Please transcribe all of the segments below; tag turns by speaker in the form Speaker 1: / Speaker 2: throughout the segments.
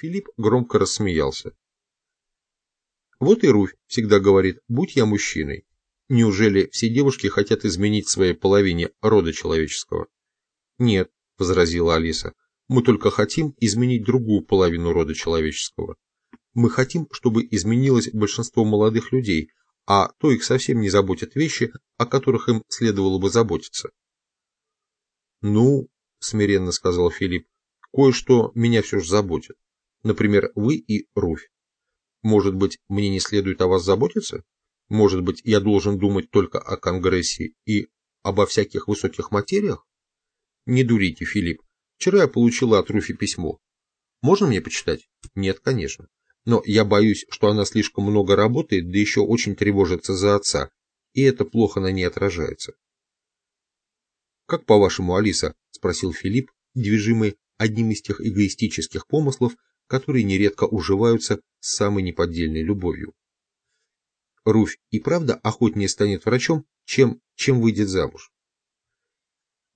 Speaker 1: Филипп громко рассмеялся. Вот и Руфь всегда говорит, будь я мужчиной. Неужели все девушки хотят изменить своей половине рода человеческого? Нет, возразила Алиса, мы только хотим изменить другую половину рода человеческого. Мы хотим, чтобы изменилось большинство молодых людей, а то их совсем не заботят вещи, о которых им следовало бы заботиться. Ну, смиренно сказал Филипп, кое-что меня все же заботит. Например, вы и Руфь. Может быть, мне не следует о вас заботиться? Может быть, я должен думать только о Конгрессе и обо всяких высоких материях? Не дурите, Филипп. Вчера я получила от Руфи письмо. Можно мне почитать? Нет, конечно. Но я боюсь, что она слишком много работает, да еще очень тревожится за отца, и это плохо на ней отражается. «Как по-вашему, Алиса?» – спросил Филипп, движимый одним из тех эгоистических помыслов, которые нередко уживаются с самой неподдельной любовью. Руфь и правда охотнее станет врачом, чем, чем выйдет замуж.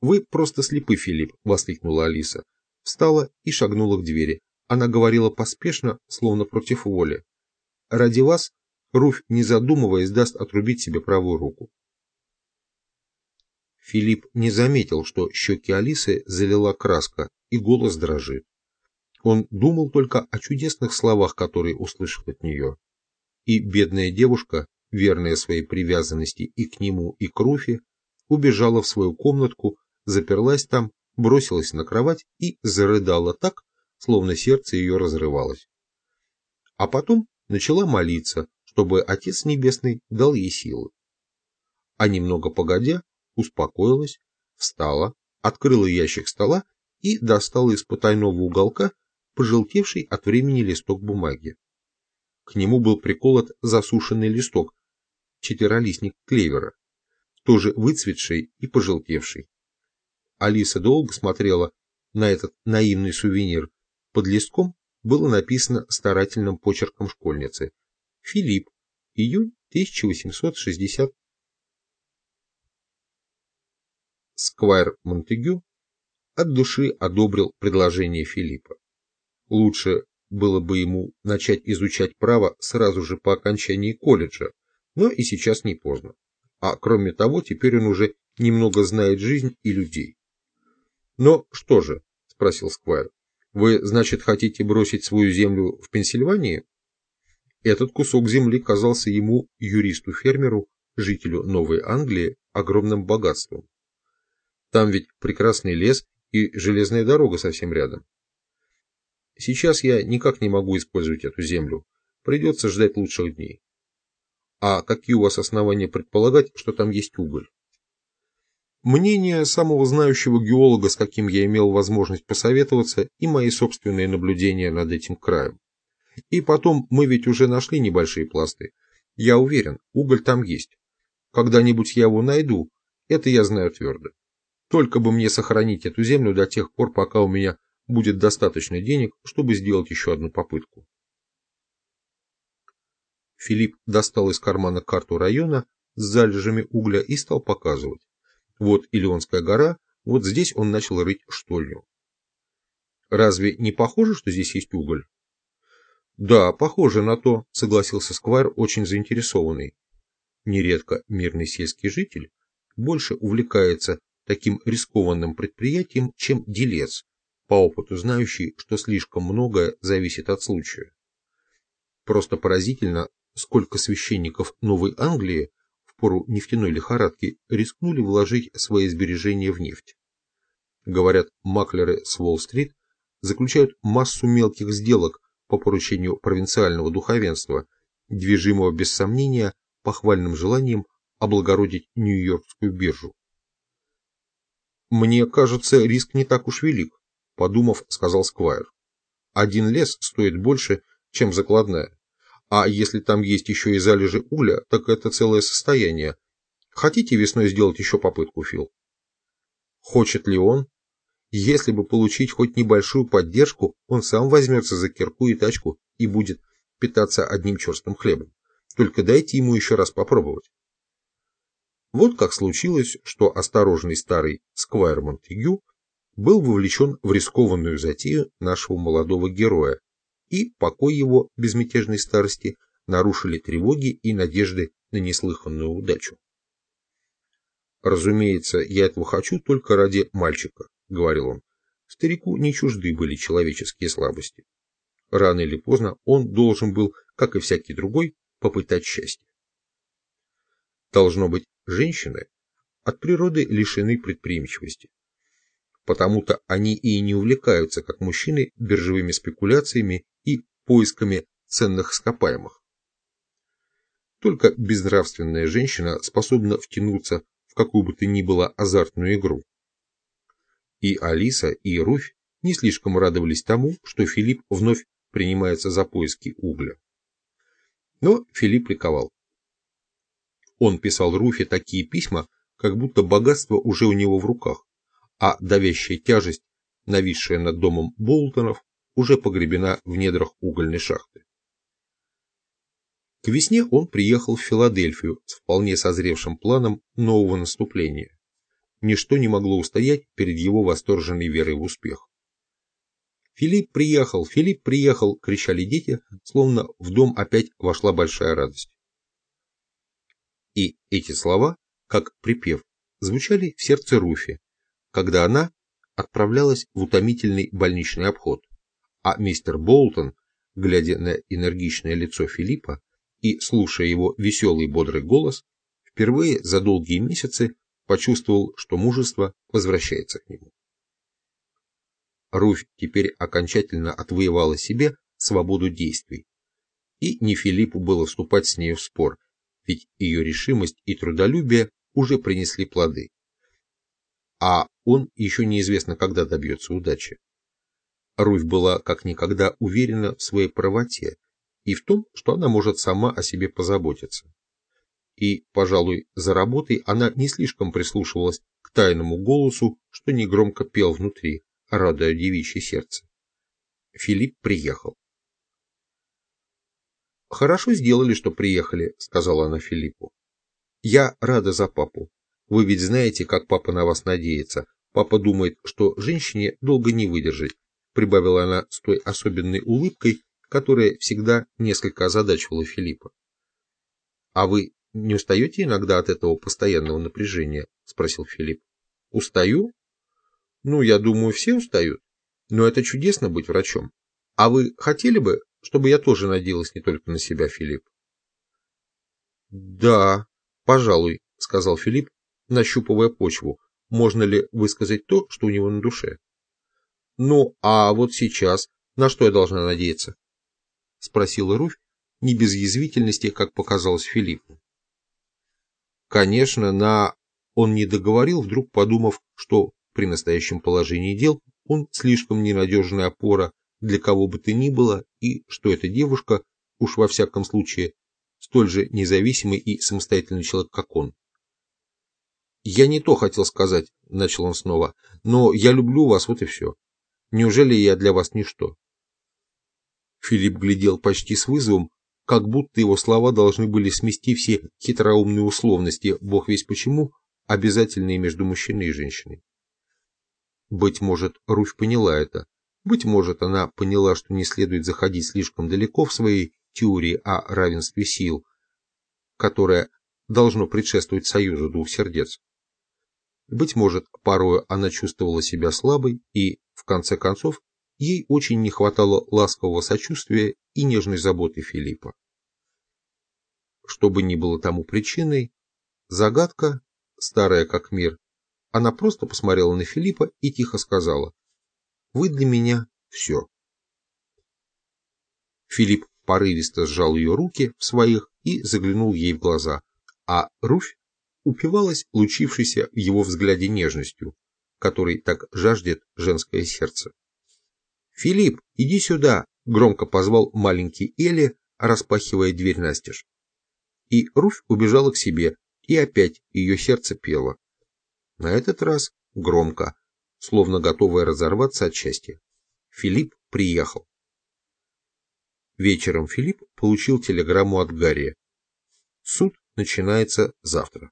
Speaker 1: «Вы просто слепы, Филипп!» – воскликнула Алиса. Встала и шагнула к двери. Она говорила поспешно, словно против воли. «Ради вас Руфь, не задумываясь, даст отрубить себе правую руку». Филипп не заметил, что щеки Алисы залила краска, и голос дрожит. Он думал только о чудесных словах, которые услышал от нее. И бедная девушка, верная своей привязанности и к нему, и к Руфи, убежала в свою комнатку, заперлась там, бросилась на кровать и зарыдала так, словно сердце ее разрывалось. А потом начала молиться, чтобы Отец Небесный дал ей силы. А немного погодя, успокоилась, встала, открыла ящик стола и достала из потайного уголка пожелтевший от времени листок бумаги. К нему был приколот засушенный листок, четверолистник клевера, тоже выцветший и пожелтевший. Алиса долго смотрела на этот наивный сувенир. Под листком было написано старательным почерком школьницы. Филипп, июнь 1860. Сквайр Монтегю от души одобрил предложение Филиппа. Лучше было бы ему начать изучать право сразу же по окончании колледжа, но и сейчас не поздно. А кроме того, теперь он уже немного знает жизнь и людей. «Но что же?» – спросил Сквайр. «Вы, значит, хотите бросить свою землю в Пенсильвании?» Этот кусок земли казался ему, юристу-фермеру, жителю Новой Англии, огромным богатством. Там ведь прекрасный лес и железная дорога совсем рядом. Сейчас я никак не могу использовать эту землю. Придется ждать лучших дней. А какие у вас основания предполагать, что там есть уголь? Мнение самого знающего геолога, с каким я имел возможность посоветоваться, и мои собственные наблюдения над этим краем. И потом, мы ведь уже нашли небольшие пласты. Я уверен, уголь там есть. Когда-нибудь я его найду, это я знаю твердо. Только бы мне сохранить эту землю до тех пор, пока у меня будет достаточно денег, чтобы сделать еще одну попытку. Филипп достал из кармана карту района с залежами угля и стал показывать. Вот Илионская гора, вот здесь он начал рыть штольню. Разве не похоже, что здесь есть уголь? Да, похоже на то, согласился Сквайр, очень заинтересованный. Нередко мирный сельский житель больше увлекается таким рискованным предприятием, чем делец, по опыту знающий, что слишком многое зависит от случая. Просто поразительно, сколько священников Новой Англии в пору нефтяной лихорадки рискнули вложить свои сбережения в нефть. Говорят, маклеры с Уолл-стрит заключают массу мелких сделок по поручению провинциального духовенства, движимого без сомнения похвальным желанием облагородить Нью-Йоркскую биржу. Мне кажется, риск не так уж велик подумав, сказал Сквайр. Один лес стоит больше, чем закладная. А если там есть еще и залежи угля, так это целое состояние. Хотите весной сделать еще попытку, Фил? Хочет ли он? Если бы получить хоть небольшую поддержку, он сам возьмется за кирку и тачку и будет питаться одним черстым хлебом. Только дайте ему еще раз попробовать. Вот как случилось, что осторожный старый Сквайр Монтегю был вовлечен в рискованную затею нашего молодого героя и покой его безмятежной старости нарушили тревоги и надежды на неслыханную удачу. «Разумеется, я этого хочу только ради мальчика», — говорил он. Старику не чужды были человеческие слабости. Рано или поздно он должен был, как и всякий другой, попытать счастье. Должно быть, женщины от природы лишены предприимчивости. Потому-то они и не увлекаются, как мужчины, биржевыми спекуляциями и поисками ценных ископаемых. Только безнравственная женщина способна втянуться в какую бы то ни было азартную игру. И Алиса, и Руфь не слишком радовались тому, что Филипп вновь принимается за поиски угля. Но Филипп ликовал. Он писал Руфе такие письма, как будто богатство уже у него в руках, а давящая тяжесть, нависшая над домом Болтонов, уже погребена в недрах угольной шахты. К весне он приехал в Филадельфию с вполне созревшим планом нового наступления. Ничто не могло устоять перед его восторженной верой в успех. «Филипп приехал! Филипп приехал!» — кричали дети, словно в дом опять вошла большая радость. И эти слова, как припев, звучали в сердце Руфи, когда она отправлялась в утомительный больничный обход, а мистер Болтон, глядя на энергичное лицо Филиппа, и, слушая его веселый бодрый голос, впервые за долгие месяцы почувствовал, что мужество возвращается к нему. Руфь теперь окончательно отвоевала себе свободу действий, и не Филиппу было вступать с нею в спор, ведь ее решимость и трудолюбие уже принесли плоды. А он еще неизвестно, когда добьется удачи. Руфь была как никогда уверена в своей правоте и в том, что она может сама о себе позаботиться. И, пожалуй, за работой она не слишком прислушивалась к тайному голосу, что негромко пел внутри, радуя девичье сердце. Филипп приехал. «Хорошо сделали, что приехали», — сказала она Филиппу. «Я рада за папу. Вы ведь знаете, как папа на вас надеется. Папа думает, что женщине долго не выдержать», — прибавила она с той особенной улыбкой, которая всегда несколько озадачивала Филиппа. «А вы не устаете иногда от этого постоянного напряжения?» – спросил Филипп. «Устаю? Ну, я думаю, все устают. Но это чудесно быть врачом. А вы хотели бы, чтобы я тоже надеялась не только на себя, Филипп?» «Да, пожалуй», – сказал Филипп, нащупывая почву. «Можно ли высказать то, что у него на душе?» «Ну, а вот сейчас на что я должна надеяться?» — спросила Руфь, не без язвительности, как показалось Филиппу. Конечно, на... Он не договорил, вдруг подумав, что при настоящем положении дел он слишком ненадежная опора для кого бы то ни было, и что эта девушка, уж во всяком случае, столь же независимый и самостоятельный человек, как он. «Я не то хотел сказать», — начал он снова, — «но я люблю вас, вот и все. Неужели я для вас ничто?» Филипп глядел почти с вызовом, как будто его слова должны были смести все хитроумные условности, бог весь почему, обязательные между мужчиной и женщиной. Быть может, Руфь поняла это. Быть может, она поняла, что не следует заходить слишком далеко в своей теории о равенстве сил, которая должно предшествовать союзу двух сердец. Быть может, порою она чувствовала себя слабой и, в конце концов, ей очень не хватало ласкового сочувствия и нежной заботы Филиппа. Что бы ни было тому причиной, загадка, старая как мир, она просто посмотрела на Филиппа и тихо сказала, «Вы для меня все». Филипп порывисто сжал ее руки в своих и заглянул ей в глаза, а Руфь упивалась лучившейся в его взгляде нежностью, которой так жаждет женское сердце. «Филипп, иди сюда!» — громко позвал маленький Эли, распахивая дверь настежь. И Руфь убежала к себе, и опять ее сердце пело. На этот раз громко, словно готовая разорваться от счастья. Филипп приехал. Вечером Филипп получил телеграмму от Гарри. Суд начинается завтра.